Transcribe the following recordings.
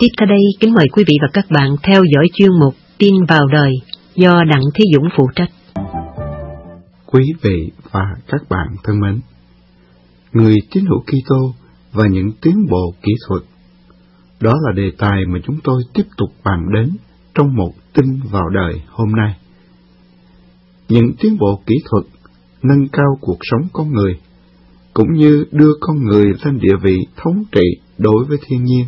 Tiếp theo đây, kính mời quý vị và các bạn theo dõi chuyên mục Tin vào đời do Đặng Thế Dũng phụ trách. Quý vị và các bạn thân mến, người tín hữu Kitô và những tiến bộ kỹ thuật, đó là đề tài mà chúng tôi tiếp tục bàn đến trong một tin vào đời hôm nay. Những tiến bộ kỹ thuật nâng cao cuộc sống con người, cũng như đưa con người lên địa vị thống trị đối với thiên nhiên.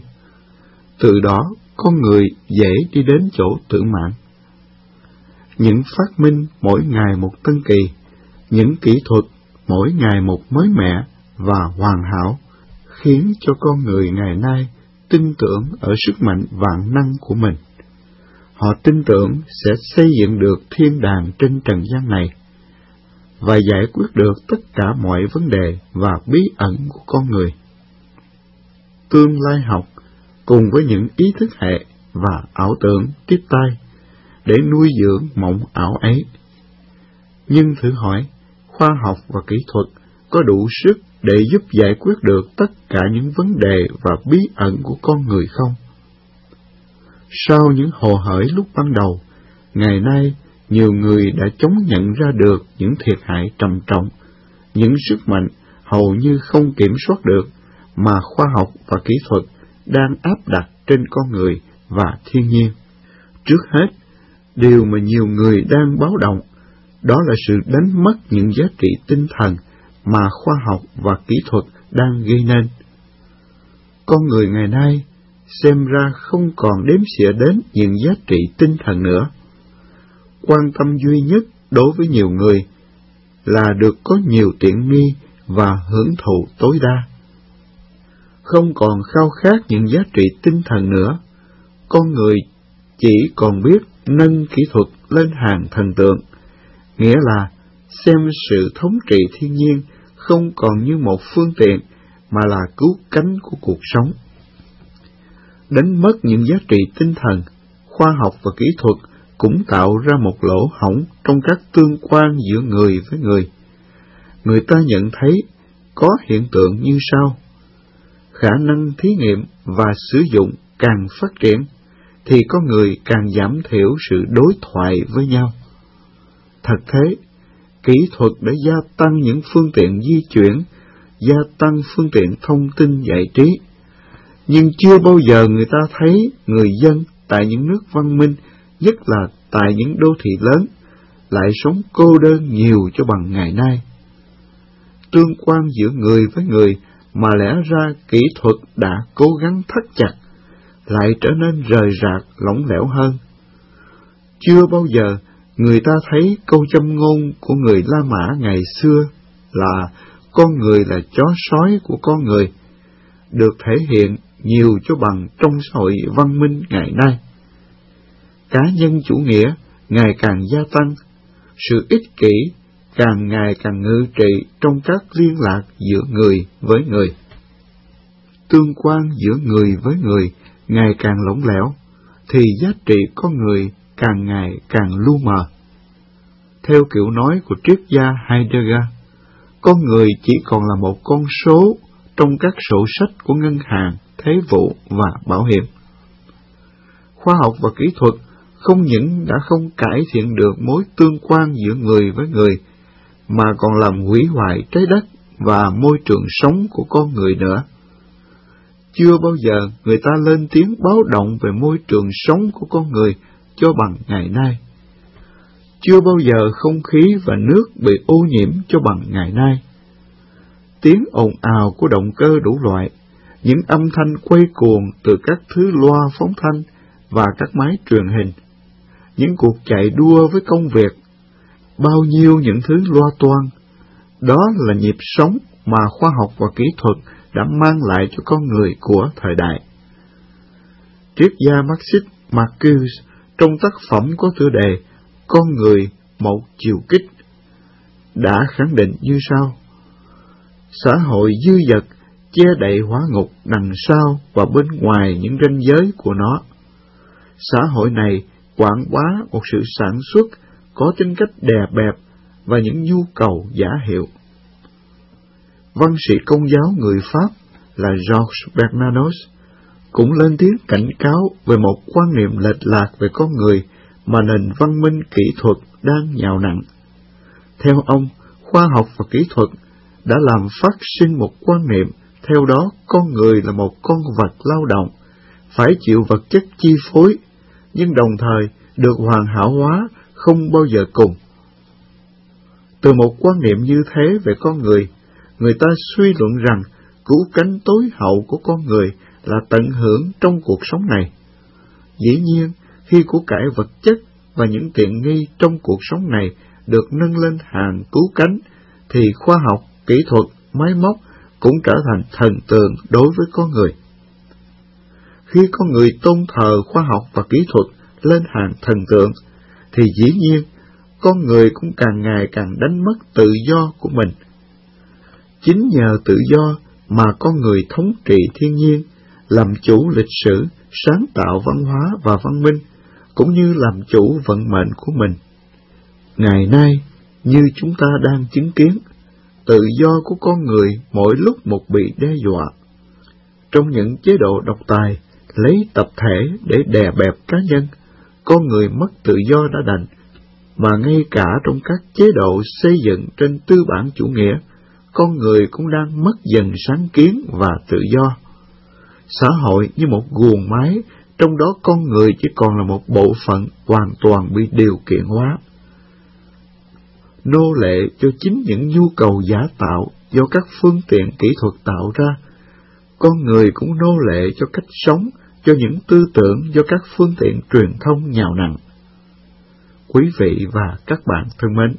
Từ đó, con người dễ đi đến chỗ tự mãn. Những phát minh mỗi ngày một tân kỳ, những kỹ thuật mỗi ngày một mới mẻ và hoàn hảo, khiến cho con người ngày nay tin tưởng ở sức mạnh vạn năng của mình. Họ tin tưởng sẽ xây dựng được thiên đàng trên trần gian này và giải quyết được tất cả mọi vấn đề và bí ẩn của con người. Tương lai học cùng với những ý thức hệ và ảo tưởng tiếp tay để nuôi dưỡng mộng ảo ấy. Nhưng thử hỏi, khoa học và kỹ thuật có đủ sức để giúp giải quyết được tất cả những vấn đề và bí ẩn của con người không? Sau những hồ hởi lúc ban đầu, ngày nay nhiều người đã chống nhận ra được những thiệt hại trầm trọng, những sức mạnh hầu như không kiểm soát được mà khoa học và kỹ thuật đang áp đặt trên con người và thiên nhiên. Trước hết, điều mà nhiều người đang báo động đó là sự đánh mất những giá trị tinh thần mà khoa học và kỹ thuật đang gây nên. Con người ngày nay xem ra không còn đếm xỉa đến những giá trị tinh thần nữa. Quan tâm duy nhất đối với nhiều người là được có nhiều tiện nghi và hưởng thụ tối đa. Không còn khao khát những giá trị tinh thần nữa, con người chỉ còn biết nâng kỹ thuật lên hàng thần tượng, nghĩa là xem sự thống trị thiên nhiên không còn như một phương tiện mà là cứu cánh của cuộc sống. Đánh mất những giá trị tinh thần, khoa học và kỹ thuật cũng tạo ra một lỗ hổng trong các tương quan giữa người với người. Người ta nhận thấy có hiện tượng như sau. Khả năng thí nghiệm và sử dụng càng phát triển, thì con người càng giảm thiểu sự đối thoại với nhau. Thật thế, kỹ thuật đã gia tăng những phương tiện di chuyển, gia tăng phương tiện thông tin giải trí. Nhưng chưa bao giờ người ta thấy người dân tại những nước văn minh, nhất là tại những đô thị lớn, lại sống cô đơn nhiều cho bằng ngày nay. Tương quan giữa người với người mà lẽ ra kỹ thuật đã cố gắng thắt chặt, lại trở nên rời rạc, lỏng lẻo hơn. Chưa bao giờ người ta thấy câu châm ngôn của người La Mã ngày xưa là con người là chó sói của con người, được thể hiện nhiều cho bằng trong xã hội văn minh ngày nay. Cá nhân chủ nghĩa ngày càng gia tăng, sự ích kỷ càng ngày càng ngự trị trong các liên lạc giữa người với người. Tương quan giữa người với người ngày càng lỏng lẻo, thì giá trị con người càng ngày càng lu mờ. Theo kiểu nói của triết gia Heidegger, con người chỉ còn là một con số trong các sổ sách của ngân hàng, thế vụ và bảo hiểm. Khoa học và kỹ thuật không những đã không cải thiện được mối tương quan giữa người với người, mà còn làm hủy hoại trái đất và môi trường sống của con người nữa. Chưa bao giờ người ta lên tiếng báo động về môi trường sống của con người cho bằng ngày nay. Chưa bao giờ không khí và nước bị ô nhiễm cho bằng ngày nay. Tiếng ồn ào của động cơ đủ loại, những âm thanh quay cuồng từ các thứ loa phóng thanh và các máy truyền hình, những cuộc chạy đua với công việc, bao nhiêu những thứ loa toan, đó là nhịp sống mà khoa học và kỹ thuật đã mang lại cho con người của thời đại. Triết gia Marxist Marcuse trong tác phẩm có tựa đề Con người một chiều kích đã khẳng định như sau. Xã hội dư dật che đậy hóa ngục đằng sau và bên ngoài những ranh giới của nó. Xã hội này quảng bá một sự sản xuất có tính cách đè bẹp và những nhu cầu giả hiệu. Văn sĩ công giáo người Pháp là Georges Bernanos cũng lên tiếng cảnh cáo về một quan niệm lệch lạc về con người mà nền văn minh kỹ thuật đang nhào nặng. Theo ông, khoa học và kỹ thuật đã làm phát sinh một quan niệm, theo đó con người là một con vật lao động, phải chịu vật chất chi phối, nhưng đồng thời được hoàn hảo hóa không bao giờ cùng. Từ một quan niệm như thế về con người, người ta suy luận rằng cứu cánh tối hậu của con người là tận hưởng trong cuộc sống này. Dĩ nhiên, khi của cải vật chất và những tiện nghi trong cuộc sống này được nâng lên hàng cứu cánh, thì khoa học, kỹ thuật, máy móc cũng trở thành thần tượng đối với con người. Khi con người tôn thờ khoa học và kỹ thuật lên hàng thần tượng, thì dĩ nhiên con người cũng càng ngày càng đánh mất tự do của mình. Chính nhờ tự do mà con người thống trị thiên nhiên, làm chủ lịch sử, sáng tạo văn hóa và văn minh, cũng như làm chủ vận mệnh của mình. Ngày nay, như chúng ta đang chứng kiến, tự do của con người mỗi lúc một bị đe dọa. Trong những chế độ độc tài, lấy tập thể để đè bẹp cá nhân, con người mất tự do đã đành, mà ngay cả trong các chế độ xây dựng trên tư bản chủ nghĩa, con người cũng đang mất dần sáng kiến và tự do. Xã hội như một guồng máy, trong đó con người chỉ còn là một bộ phận hoàn toàn bị điều kiện hóa. Nô lệ cho chính những nhu cầu giả tạo do các phương tiện kỹ thuật tạo ra, con người cũng nô lệ cho cách sống, cho những tư tưởng do các phương tiện truyền thông nhào nặng. Quý vị và các bạn thân mến,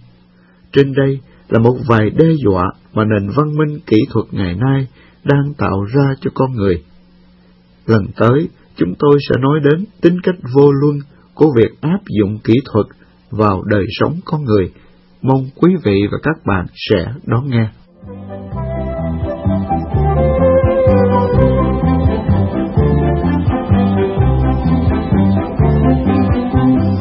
trên đây là một vài đe dọa mà nền văn minh kỹ thuật ngày nay đang tạo ra cho con người. Lần tới, chúng tôi sẽ nói đến tính cách vô luân của việc áp dụng kỹ thuật vào đời sống con người. Mong quý vị và các bạn sẽ đón nghe.